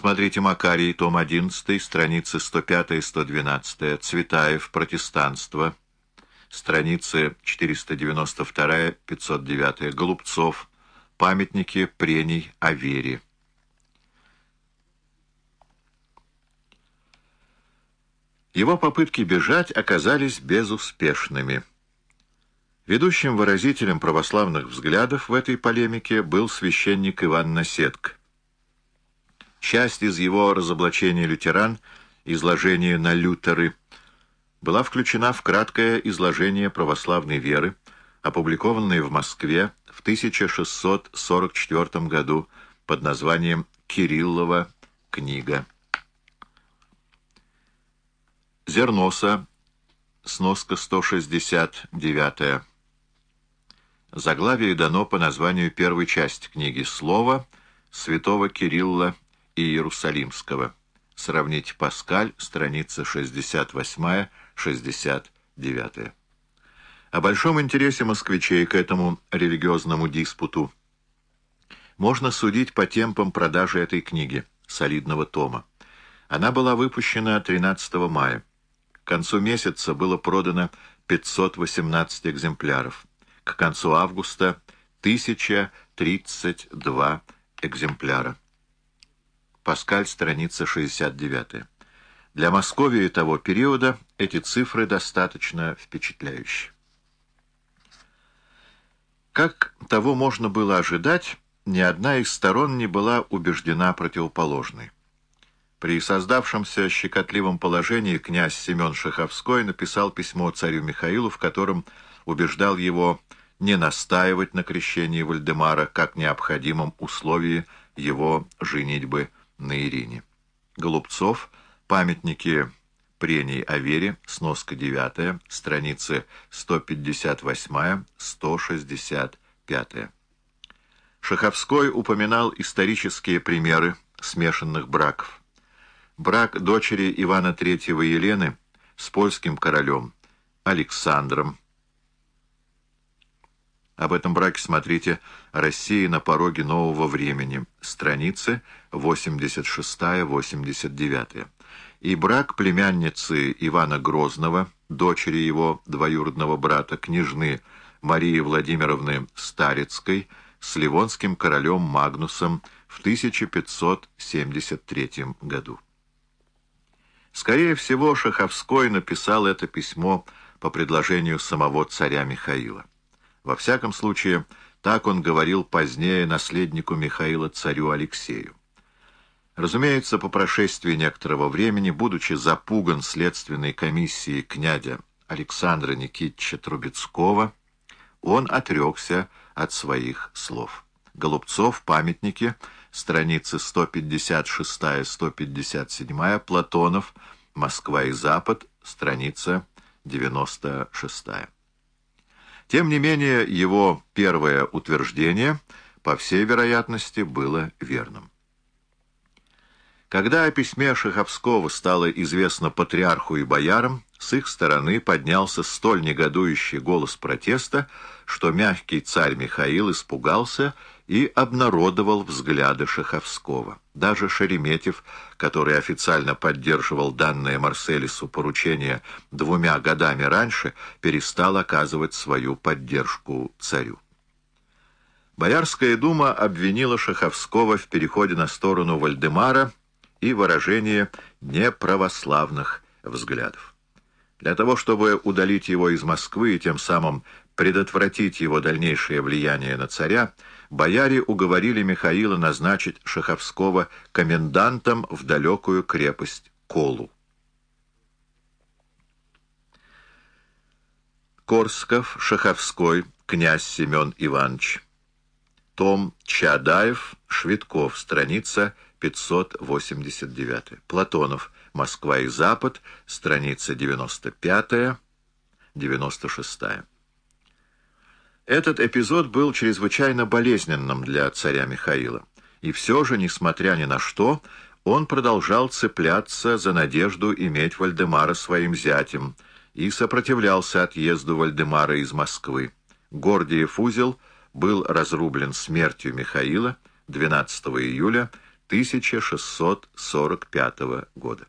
Смотрите Макарий, том 11, страницы 105-112, Цветаев, протестанство, страницы 492-509, Голубцов, памятники прений о вере. Его попытки бежать оказались безуспешными. Ведущим выразителем православных взглядов в этой полемике был священник Иван Насетк. Часть из его разоблачения лютеран, изложение на лютеры, была включена в краткое изложение православной веры, опубликованное в Москве в 1644 году под названием «Кириллова книга». Зерноса, сноска 169. Заглавие дано по названию первой части книги «Слово» святого Кирилла Иерусалимского. Сравните Паскаль, страница 68-69. О большом интересе москвичей к этому религиозному диспуту можно судить по темпам продажи этой книги, солидного тома. Она была выпущена 13 мая. К концу месяца было продано 518 экземпляров. К концу августа 1032 экземпляра. Паскаль, страница 69. Для Московии того периода эти цифры достаточно впечатляющие. Как того можно было ожидать, ни одна из сторон не была убеждена противоположной. При создавшемся щекотливом положении князь Семен Шаховской написал письмо царю Михаилу, в котором убеждал его не настаивать на крещении Вальдемара как необходимом условии его женитьбы на Ирине. Голубцов, памятники прений о вере, сноска 9, страницы 158-165. Шаховской упоминал исторические примеры смешанных браков брак дочери Ивана III Елены с польским королем Александром. Об этом браке смотрите «Россия на пороге нового времени», страницы 86-89. И брак племянницы Ивана Грозного, дочери его двоюродного брата, княжны Марии Владимировны Старицкой, с ливонским королем Магнусом в 1573 году. Скорее всего, Шаховской написал это письмо по предложению самого царя Михаила. Во всяком случае, так он говорил позднее наследнику Михаила царю Алексею. Разумеется, по прошествии некоторого времени, будучи запуган следственной комиссией князя Александра Никитича Трубецкого, он отрекся от своих слов. Голубцов, памятники — страницы 156-157, Платонов, Москва и Запад, страница 96. Тем не менее, его первое утверждение, по всей вероятности, было верным. Когда о письме Шаховского стало известно патриарху и боярам, с их стороны поднялся столь негодующий голос протеста, что мягкий царь Михаил испугался и обнародовал взгляды Шаховского. Даже Шереметьев, который официально поддерживал данное Марселису поручение двумя годами раньше, перестал оказывать свою поддержку царю. Боярская дума обвинила Шаховского в переходе на сторону Вальдемара и выражении неправославных взглядов. Для того, чтобы удалить его из Москвы и тем самым предотвратить его дальнейшее влияние на царя, бояре уговорили Михаила назначить Шаховского комендантом в далекую крепость Колу. Корсков, Шаховской, князь Семен Иванович. Том Чадаев, Швидков, страница 589. Платонов, Москва и Запад, страница 95-96. Этот эпизод был чрезвычайно болезненным для царя Михаила. И все же, несмотря ни на что, он продолжал цепляться за надежду иметь Вальдемара своим зятем и сопротивлялся отъезду Вальдемара из Москвы. Гордиев узел был разрублен смертью Михаила 12 июля 1645 года.